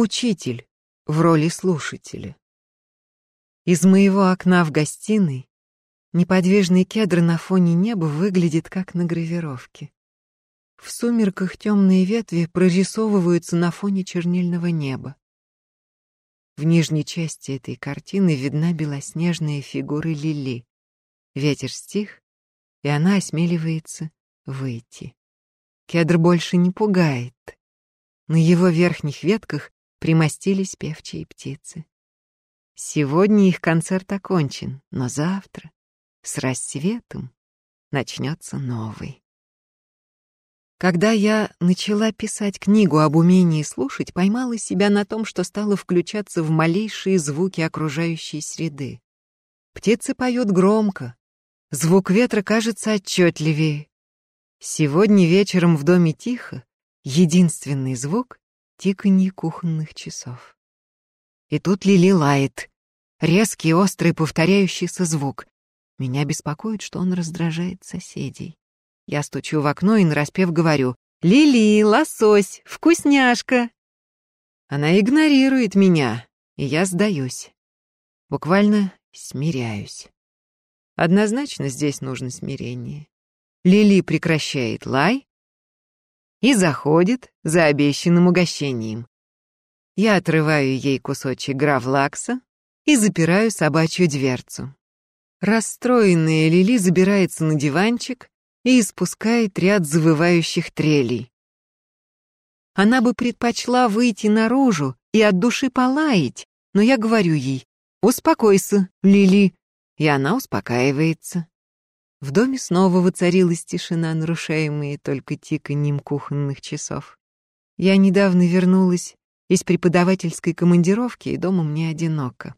Учитель в роли слушателя. Из моего окна в гостиной неподвижный кедр на фоне неба выглядит как на гравировке. В сумерках темные ветви прорисовываются на фоне чернильного неба. В нижней части этой картины видна белоснежная фигура Лили. Ветер стих, и она осмеливается выйти. Кедр больше не пугает. На его верхних ветках примостились певчие птицы. Сегодня их концерт окончен, но завтра, с рассветом, начнется новый. Когда я начала писать книгу об умении слушать, поймала себя на том, что стала включаться в малейшие звуки окружающей среды. Птицы поют громко, звук ветра кажется отчетливее. Сегодня вечером в доме тихо, единственный звук — тиканье кухонных часов. И тут Лили лает. Резкий, острый, повторяющийся звук. Меня беспокоит, что он раздражает соседей. Я стучу в окно и нараспев говорю «Лили, лосось, вкусняшка!» Она игнорирует меня, и я сдаюсь. Буквально смиряюсь. Однозначно здесь нужно смирение. Лили прекращает лай и заходит за обещанным угощением. Я отрываю ей кусочек гравлакса и запираю собачью дверцу. Расстроенная Лили забирается на диванчик и испускает ряд завывающих трелей. Она бы предпочла выйти наружу и от души полаять, но я говорю ей «Успокойся, Лили», и она успокаивается. В доме снова воцарилась тишина, нарушаемая только тиканьем кухонных часов. Я недавно вернулась из преподавательской командировки, и дома мне одиноко.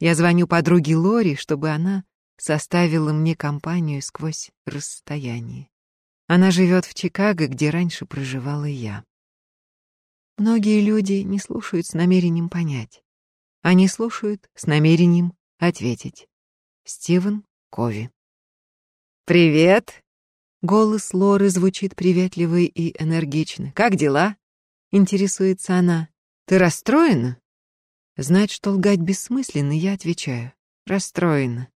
Я звоню подруге Лори, чтобы она составила мне компанию сквозь расстояние. Она живет в Чикаго, где раньше проживала я. Многие люди не слушают с намерением понять. Они слушают с намерением ответить. Стивен Кови. «Привет!» Голос Лоры звучит приветливо и энергично. «Как дела?» — интересуется она. «Ты расстроена?» Знать, что лгать бессмысленно, я отвечаю. Расстроена.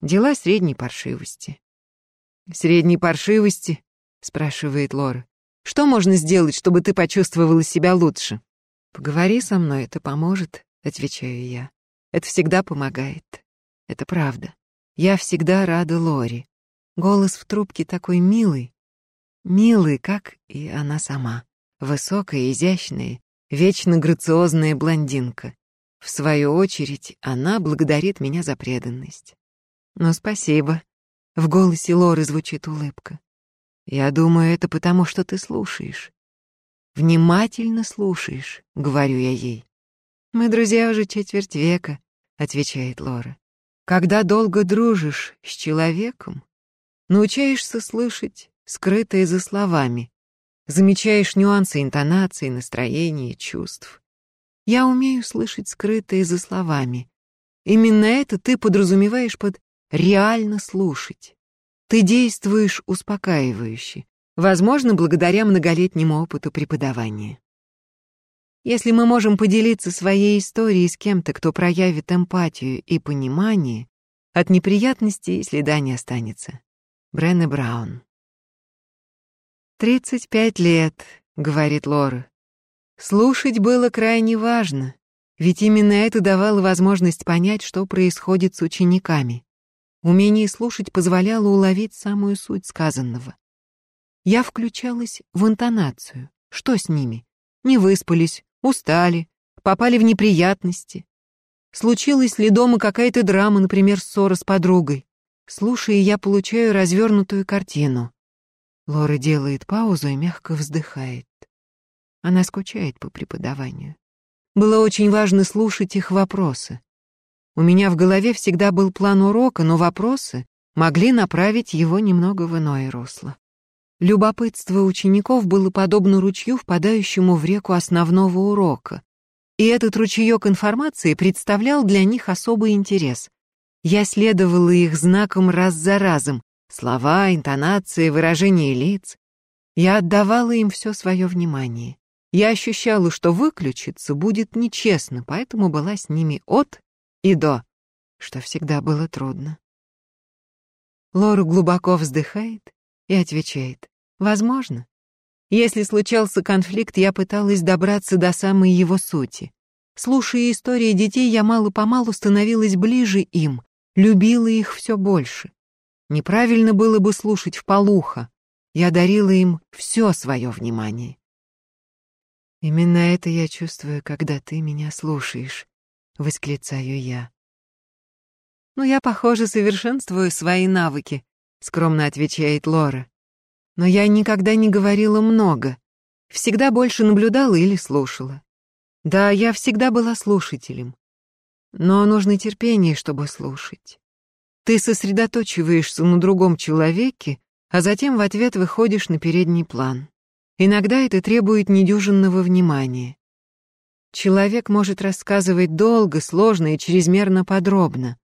Дела средней паршивости. «Средней паршивости?» — спрашивает Лора. «Что можно сделать, чтобы ты почувствовала себя лучше?» «Поговори со мной, это поможет», — отвечаю я. «Это всегда помогает. Это правда. Я всегда рада Лори. Голос в трубке такой милый. Милый, как и она сама. Высокая, изящная, вечно грациозная блондинка. В свою очередь, она благодарит меня за преданность. «Ну, спасибо». В голосе Лоры звучит улыбка. «Я думаю, это потому, что ты слушаешь. Внимательно слушаешь», — говорю я ей. «Мы друзья уже четверть века», — отвечает Лора. «Когда долго дружишь с человеком, научаешься слышать скрытое за словами, замечаешь нюансы интонации, настроения, чувств. Я умею слышать скрытое за словами. Именно это ты подразумеваешь под реально слушать. Ты действуешь успокаивающе, возможно, благодаря многолетнему опыту преподавания. Если мы можем поделиться своей историей с кем-то, кто проявит эмпатию и понимание, от неприятностей следа не останется. Бренне Браун. «Тридцать пять лет», — говорит Лора. «Слушать было крайне важно, ведь именно это давало возможность понять, что происходит с учениками. Умение слушать позволяло уловить самую суть сказанного. Я включалась в интонацию. Что с ними? Не выспались, устали, попали в неприятности. Случилась ли дома какая-то драма, например, ссора с подругой? Слушая, я получаю развернутую картину. Лора делает паузу и мягко вздыхает. Она скучает по преподаванию. Было очень важно слушать их вопросы. У меня в голове всегда был план урока, но вопросы могли направить его немного в иное русло. Любопытство учеников было подобно ручью, впадающему в реку основного урока. И этот ручеек информации представлял для них особый интерес. Я следовала их знакам раз за разом. Слова, интонации, выражения лиц. Я отдавала им все свое внимание. Я ощущала, что выключиться будет нечестно, поэтому была с ними от и до, что всегда было трудно. Лора глубоко вздыхает и отвечает. Возможно. Если случался конфликт, я пыталась добраться до самой его сути. Слушая истории детей, я мало-помалу становилась ближе им, любила их все больше. Неправильно было бы слушать в полухо. Я дарила им все свое внимание. Именно это я чувствую, когда ты меня слушаешь, восклицаю я. Ну, я, похоже, совершенствую свои навыки, скромно отвечает Лора. Но я никогда не говорила много, всегда больше наблюдала или слушала. Да, я всегда была слушателем. Но нужно терпение, чтобы слушать. Ты сосредоточиваешься на другом человеке, а затем в ответ выходишь на передний план. Иногда это требует недюжинного внимания. Человек может рассказывать долго, сложно и чрезмерно подробно.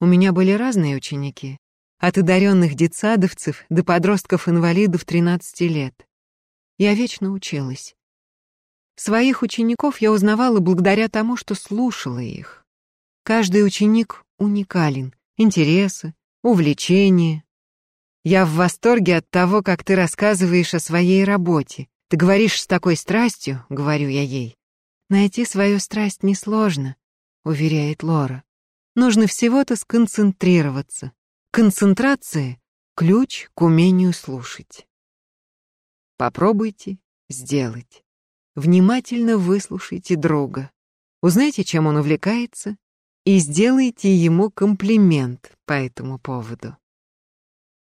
У меня были разные ученики, от одаренных детсадовцев до подростков-инвалидов 13 лет. Я вечно училась. Своих учеников я узнавала благодаря тому, что слушала их. Каждый ученик уникален, интересы, увлечения. Я в восторге от того, как ты рассказываешь о своей работе. Ты говоришь с такой страстью, говорю я ей. Найти свою страсть несложно, уверяет Лора. Нужно всего-то сконцентрироваться. Концентрация — ключ к умению слушать. Попробуйте сделать. Внимательно выслушайте друга. Узнайте, чем он увлекается, и сделайте ему комплимент по этому поводу.